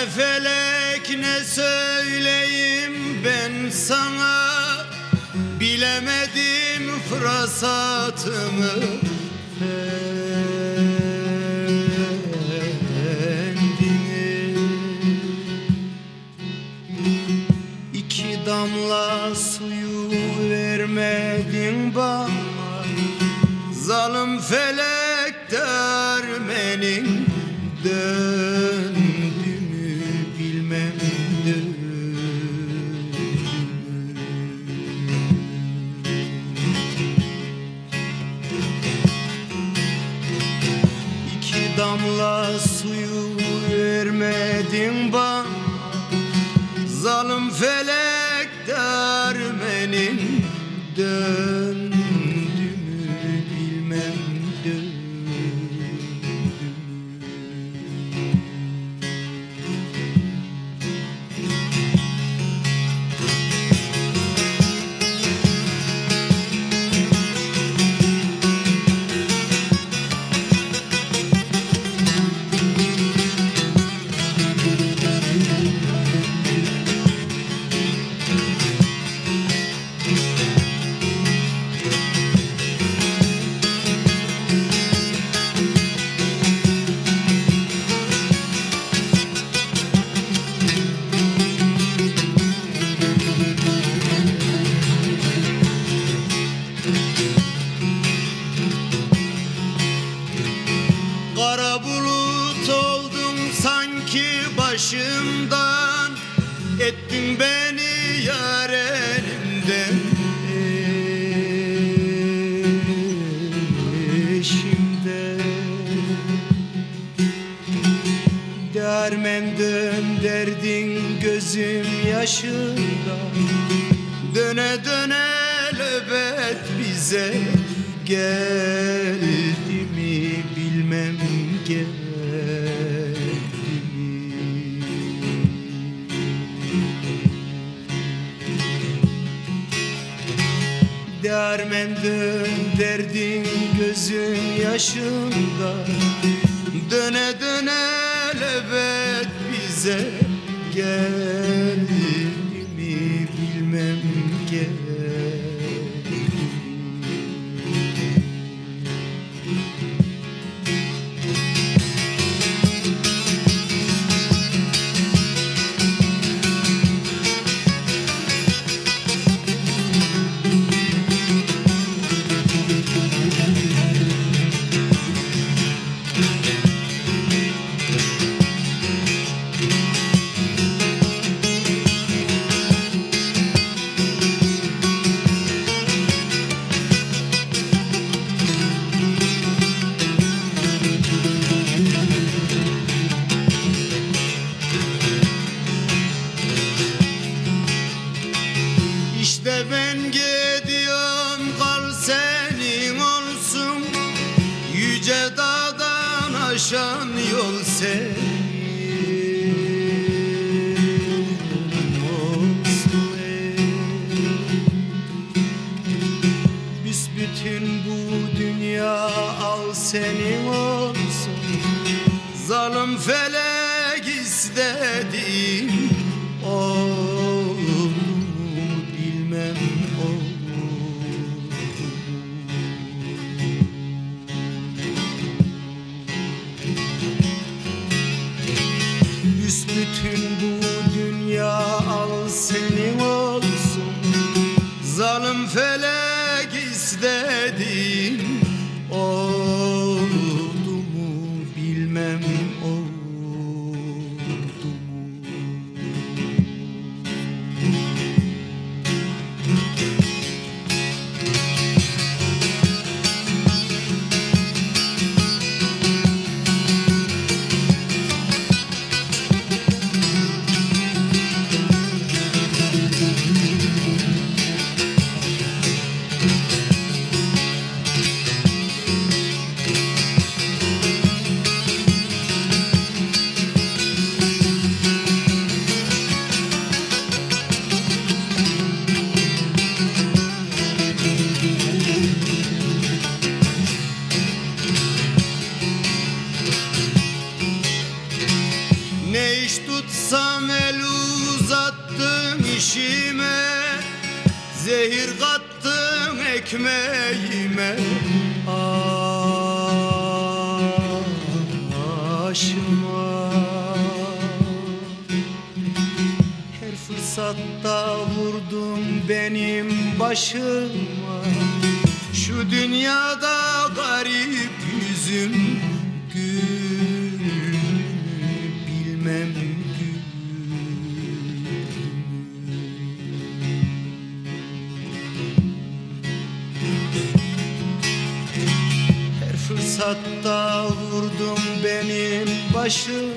Ne felek ne söyleyim ben sana? Bilemedim fırsatımı. Kendini İki damla suyu vermedin bana. Zalim felek dermenin dön damla suyu vermedin bana Zalim felek dermenin döndü Kara bulut oldun sanki başımdan. Ettin beni yar elimden. Eşimden Dermen dönderdin gözüm yaşında. Döne döne löbet bize bilmem geldi. Mi Dermen dönderdin gözüm yaşında. Döne döne lebet bize Geldi aşan yol senin olsun. Büsbütün bu dünya al senin olsun. Zalim felek istedim işime Zehir kattım ekmeğime. Aşıma Her fırsatta vurdum benim başıma. Şu dünyada garip yüzüm gül Bilmem Fırsatta vurdum benim başım